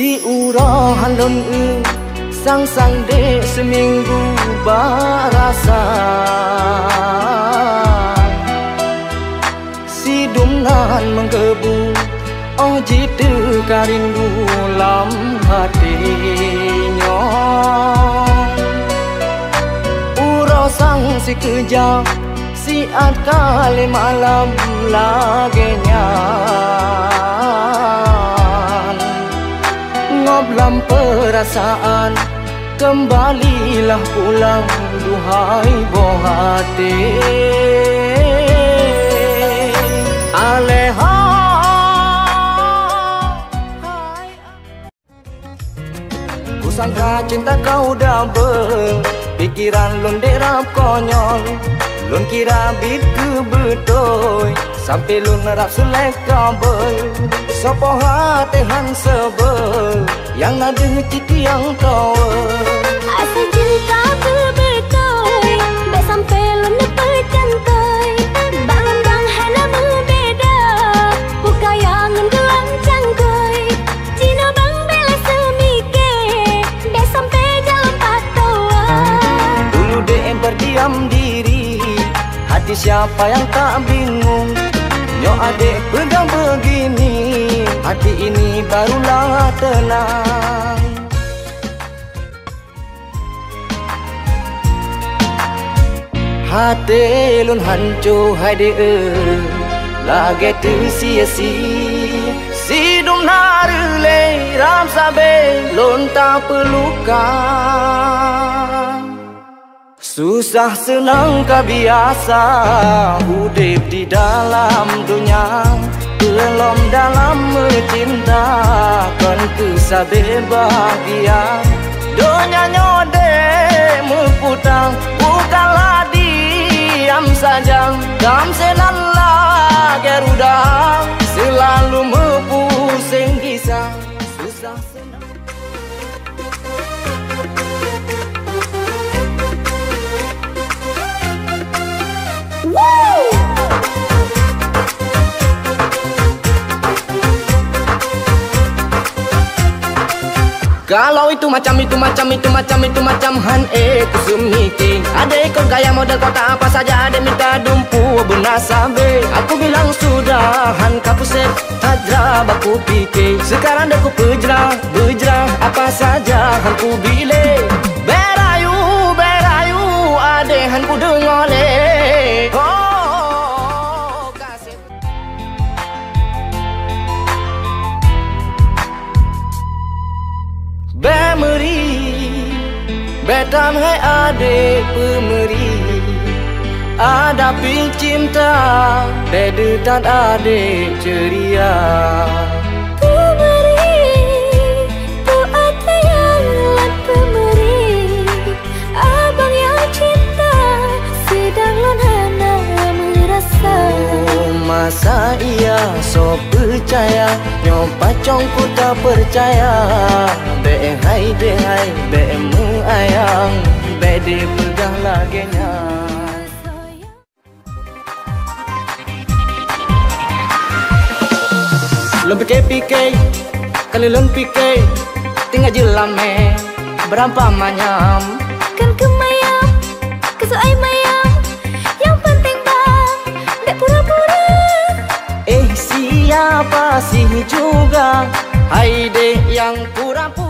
Si uro halon, u Sang-sang de seminggu barasa Si dumnan menggebu Oh jitu karindu lam hatinya Urau sang si kejap Siat kali malam lagenya perasaan. Kembalilah pulang Duhai bohati Aleha. Kusangka cinta kau double Pikiran lon derap konyol. Lun kira bit ke betul Sampai lun rap selek kabel. Sopo hati han sebel Yang ada ciki yang kau. Asa cinta betul Baik sampai lun percantai Bangun bang hana berbeda Buka yang gelang cangkai Cina bang bela semike Baik sampai jalan patawa Dulu dek berdiam diri Hati siapa yang tak bingung? Nyok adik pegang begini Hati ini barulah tenang. Hati lun hancur hai de Lagi tu sia-si Si dum narule ram sabe lun tak pelukan Susah senang kah biasa Hidup di dalam dunia Belum dalam mencinta Kan ku kisah bahagia Donya nyode memputang Bukanlah diam saja Kam senanlah Kalau itu macam itu macam itu macam itu macam han eh kusumiki Ada ikut gaya model kota apa saja ada minta dumpu benasabe Aku bilang sudah han kapuset hadra baku pikir Sekarang dah ku pejrah bejrah apa saja han ku Betam hai adik pemeri. Ada ping cinta Bedetan adik ceria masa iya so percaya Nyoba congku tak percaya. Be hai be hai be mu ayang Be de pegang lagenya Lom pikir-pikir Kali lom pikir Tinggal eh Berapa manyam. Kan kemayam Kesuai mayam Eh siapa sih juga. Hai dek yang pura-pura